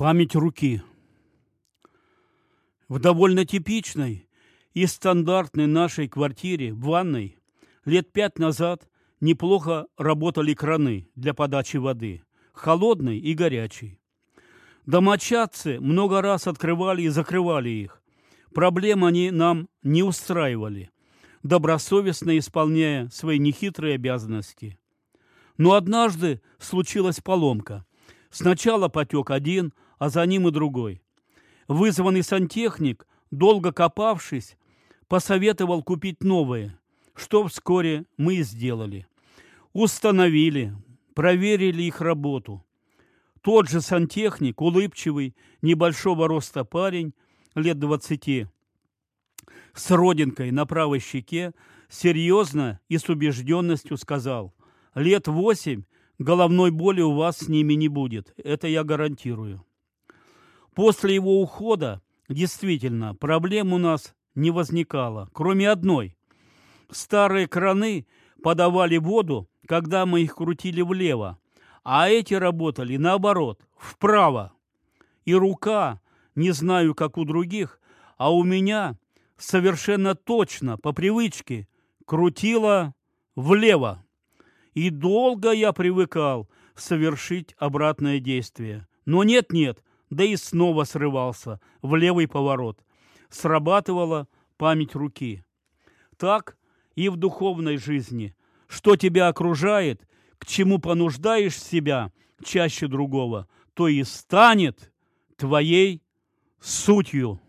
Память руки. В довольно типичной и стандартной нашей квартире в ванной лет пять назад неплохо работали краны для подачи воды, холодной и горячей. Домочадцы много раз открывали и закрывали их. Проблем они нам не устраивали, добросовестно исполняя свои нехитрые обязанности. Но однажды случилась поломка. Сначала потек один, а за ним и другой. Вызванный сантехник, долго копавшись, посоветовал купить новые, что вскоре мы и сделали. Установили, проверили их работу. Тот же сантехник, улыбчивый, небольшого роста парень, лет двадцати, с родинкой на правой щеке, серьезно и с убежденностью сказал, лет восемь головной боли у вас с ними не будет, это я гарантирую. После его ухода действительно проблем у нас не возникало, кроме одной. Старые краны подавали воду, когда мы их крутили влево, а эти работали наоборот, вправо. И рука, не знаю, как у других, а у меня совершенно точно, по привычке, крутила влево. И долго я привыкал совершить обратное действие. Но нет-нет, да и снова срывался в левый поворот. Срабатывала память руки. Так и в духовной жизни. Что тебя окружает, к чему понуждаешь себя чаще другого, то и станет твоей сутью.